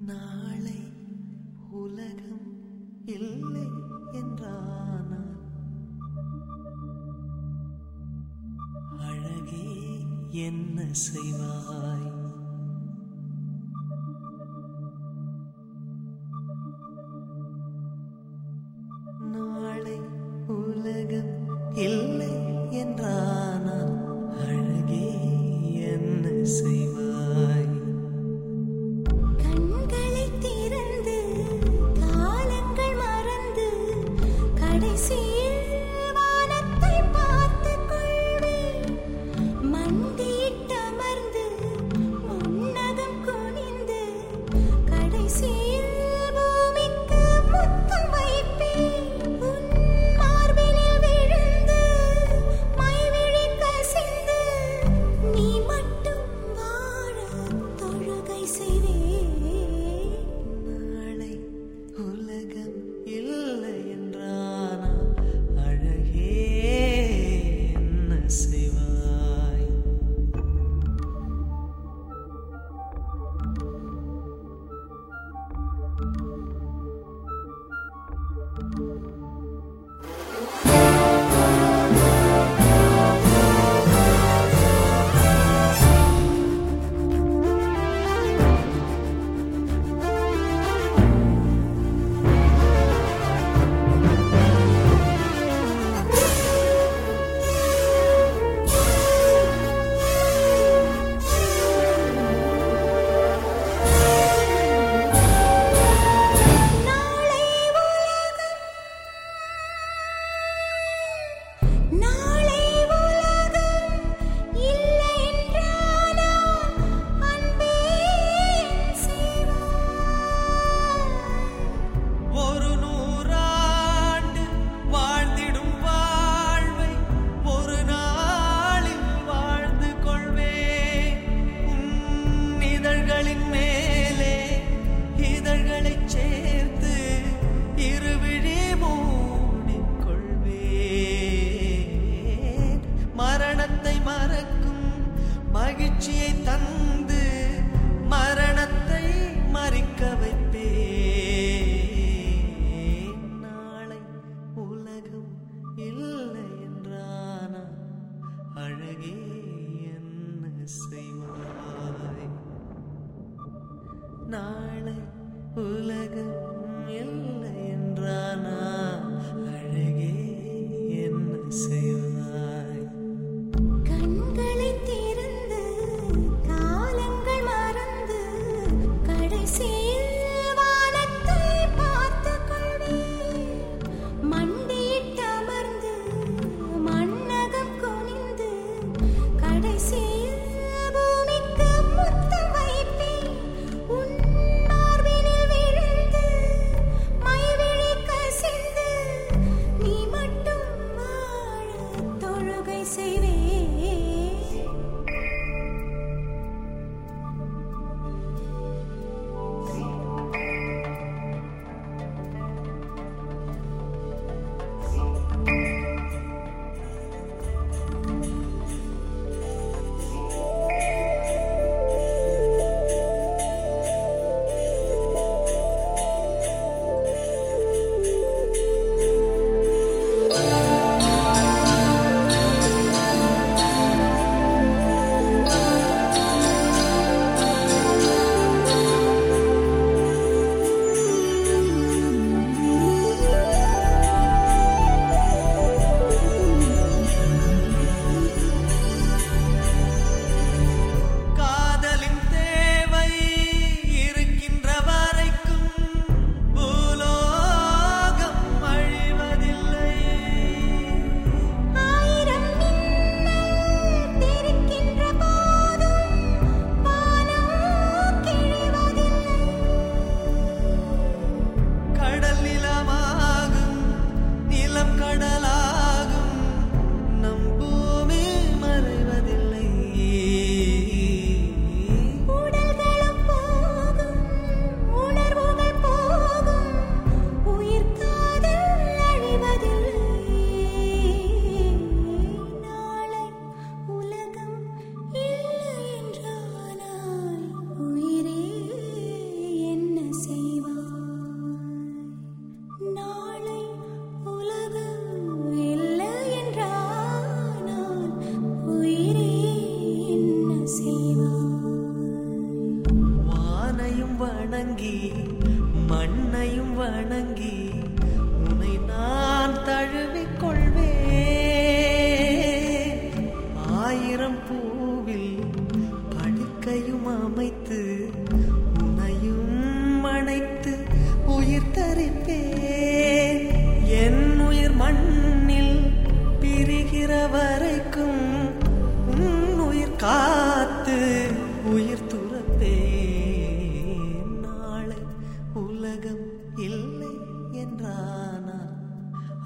நாளை உலகம் இல்லை என்றானால் அழகே என்ன செய்வாய்?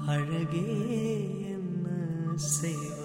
அழகே என்ன செய்வாய்